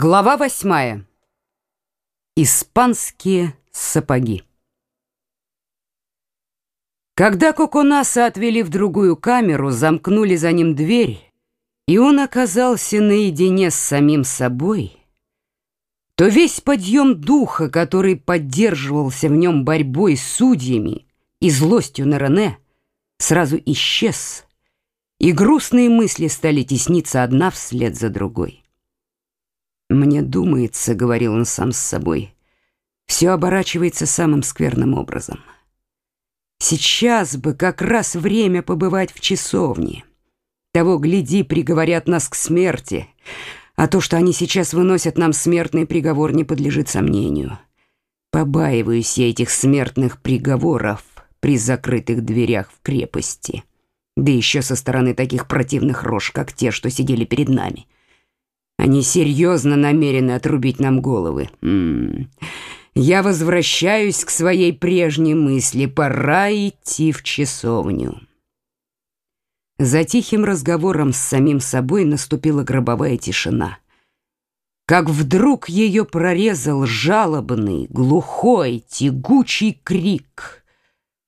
Глава восьмая. Испанские сапоги. Когда Коконаса отвели в другую камеру, замкнули за ним дверь, и он оказался наедине с самим собой, то весь подъем духа, который поддерживался в нем борьбой с судьями и злостью на Рене, сразу исчез, и грустные мысли стали тесниться одна вслед за другой. «Мне думается», — говорил он сам с собой, — «все оборачивается самым скверным образом. Сейчас бы как раз время побывать в часовне. Того, гляди, приговорят нас к смерти, а то, что они сейчас выносят нам смертный приговор, не подлежит сомнению. Побаиваюсь я этих смертных приговоров при закрытых дверях в крепости, да еще со стороны таких противных рож, как те, что сидели перед нами». Они серьезно намерены отрубить нам головы. М -м. Я возвращаюсь к своей прежней мысли. Пора идти в часовню. За тихим разговором с самим собой наступила гробовая тишина. Как вдруг ее прорезал жалобный, глухой, тягучий крик,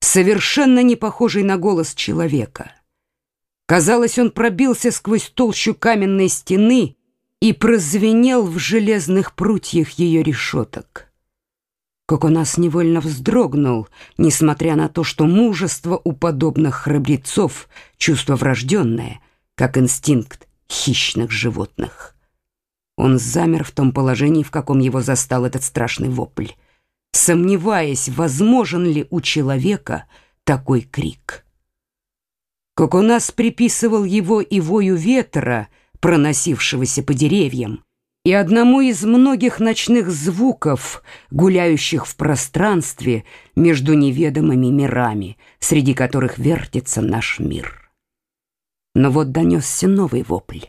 совершенно не похожий на голос человека. Казалось, он пробился сквозь толщу каменной стены и прозвенел в железных прутьях ее решеток. Коконас невольно вздрогнул, несмотря на то, что мужество у подобных храбрецов — чувство врожденное, как инстинкт хищных животных. Он замер в том положении, в каком его застал этот страшный вопль, сомневаясь, возможен ли у человека такой крик. Коконас приписывал его и вою ветра — проносившегося по деревьям, и одному из многих ночных звуков, гуляющих в пространстве между неведомыми мирами, среди которых вертится наш мир. Но вот донесся новый вопль,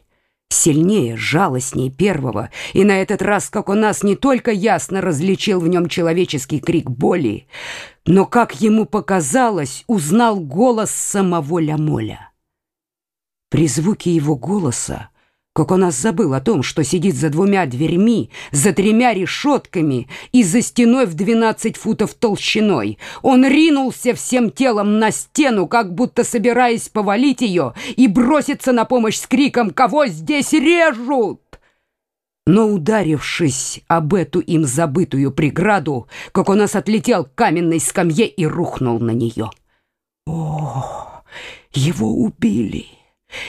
сильнее, жалостнее первого, и на этот раз, как у нас, не только ясно различил в нем человеческий крик боли, но, как ему показалось, узнал голос самого Лямоля. При звуке его голоса как он нас забыл о том, что сидит за двумя дверьми, за тремя решетками и за стеной в двенадцать футов толщиной. Он ринулся всем телом на стену, как будто собираясь повалить ее и броситься на помощь с криком «Кого здесь режут?» Но, ударившись об эту им забытую преграду, как он нас отлетел к каменной скамье и рухнул на нее. О, его убили!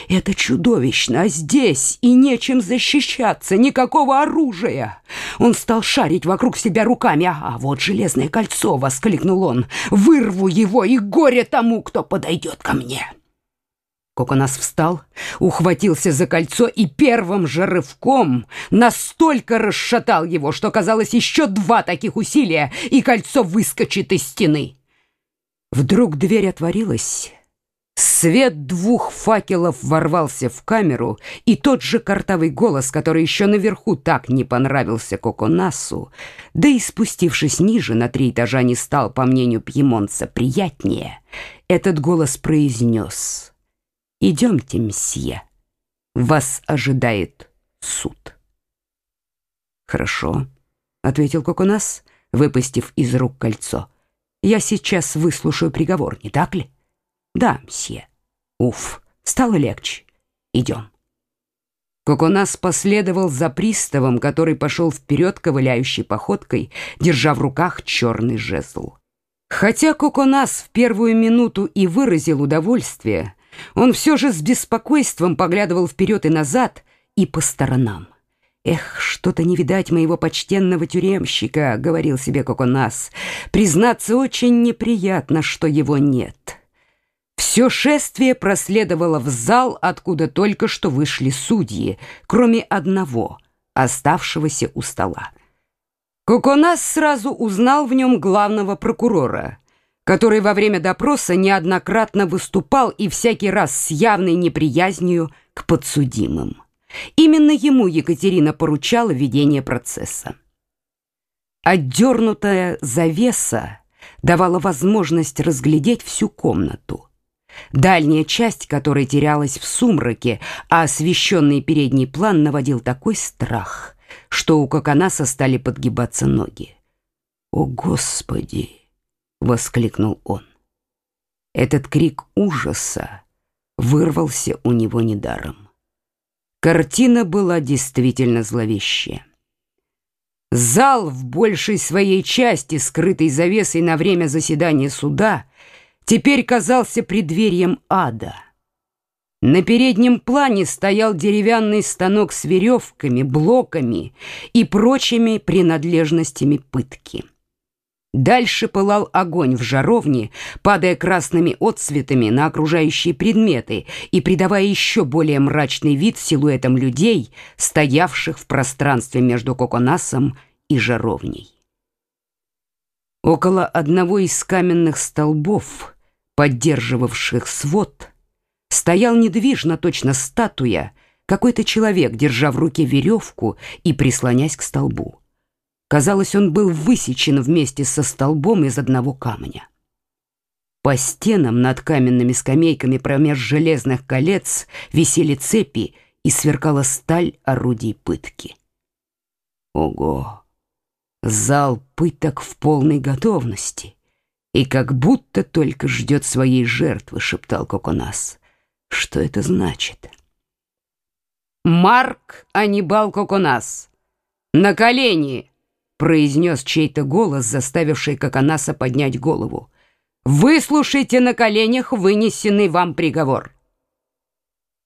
Это чудовищно, а здесь и нечем защищаться, никакого оружия. Он стал шарить вокруг себя руками. «А, вот железное кольцо!» — воскликнул он. «Вырву его, и горе тому, кто подойдет ко мне!» Коконас встал, ухватился за кольцо и первым же рывком настолько расшатал его, что казалось еще два таких усилия, и кольцо выскочит из стены. Вдруг дверь отворилась, Свет двух факелов ворвался в камеру, и тот же картавый голос, который еще наверху так не понравился Коконасу, да и спустившись ниже на три этажа не стал, по мнению пьемонца, приятнее, этот голос произнес «Идемте, месье, вас ожидает суд». «Хорошо», — ответил Коконас, выпустив из рук кольцо. «Я сейчас выслушаю приговор, не так ли?» Да, мсье. Уф, стало легче. Идем. Коконас последовал за приставом, который пошел вперед ковыляющей походкой, держа в руках черный жезл. Хотя Коконас в первую минуту и выразил удовольствие, он все же с беспокойством поглядывал вперед и назад и по сторонам. «Эх, что-то не видать моего почтенного тюремщика», — говорил себе Коконас. «Признаться, очень неприятно, что его нет». Все шествие проследовало в зал, откуда только что вышли судьи, кроме одного, оставшегося у стола. Коконас сразу узнал в нем главного прокурора, который во время допроса неоднократно выступал и всякий раз с явной неприязнью к подсудимым. Именно ему Екатерина поручала ведение процесса. Отдернутая завеса давала возможность разглядеть всю комнату дальняя часть которой терялась в сумраке, а освещенный передний план наводил такой страх, что у Коконаса стали подгибаться ноги. «О, Господи!» — воскликнул он. Этот крик ужаса вырвался у него недаром. Картина была действительно зловещая. Зал в большей своей части, скрытый завесой на время заседания суда, теперь казался преддверием ада. На переднем плане стоял деревянный станок с веревками, блоками и прочими принадлежностями пытки. Дальше пылал огонь в жаровне, падая красными отцветами на окружающие предметы и придавая еще более мрачный вид силуэтам людей, стоявших в пространстве между Коконасом и жаровней. Около одного из каменных столбов, поддерживавших свод, стоял недвижно, точно статуя, какой-то человек, держа в руке веревку и прислонясь к столбу. Казалось, он был высечен вместе со столбом из одного камня. По стенам над каменными скамейками промеж железных колец висели цепи и сверкала сталь орудий пытки. Ого! Зал пыток в полной готовности и как будто только ждет своей жертвы, шептал Коконас. Что это значит? Марк Анибал Коконас, на колени! произнес чей-то голос, заставивший Коконаса поднять голову. «Выслушайте на коленях вынесенный вам приговор».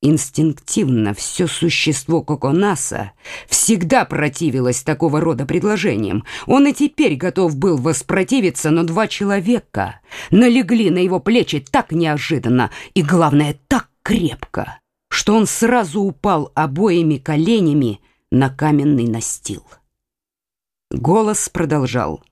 Инстинктивно все существо Коконаса всегда противилось такого рода предложениям. Он и теперь готов был воспротивиться, но два человека налегли на его плечи так неожиданно и, главное, так крепко, что он сразу упал обоими коленями на каменный настил. Голос продолжал.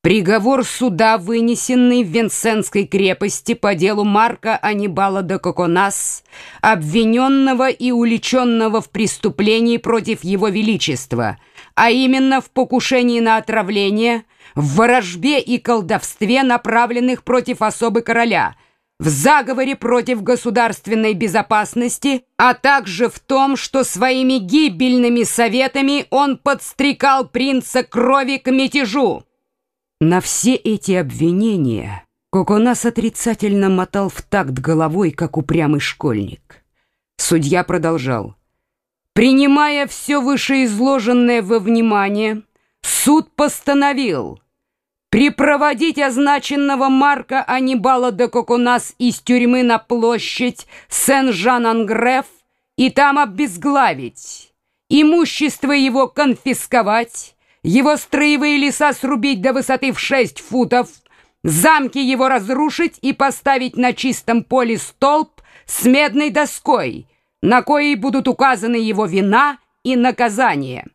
Приговор суда, вынесенный в Венсенской крепости по делу Марка Анибала де Коконас, обвиненного и уличенного в преступлении против его величества, а именно в покушении на отравление, в ворожбе и колдовстве, направленных против особы короля – в заговоре против государственной безопасности, а также в том, что своими гибельными советами он подстрекал принца крови к мятежу. На все эти обвинения Коконас отрицательно мотал в такт головой, как упрямый школьник. Судья продолжал. «Принимая все вышеизложенное во внимание, суд постановил...» припроводить означенного Марка Анибала де Кокунас из тюрьмы на площадь Сен-Жан-Ангреф и там обезглавить, имущество его конфисковать, его строевые леса срубить до высоты в шесть футов, замки его разрушить и поставить на чистом поле столб с медной доской, на коей будут указаны его вина и наказание».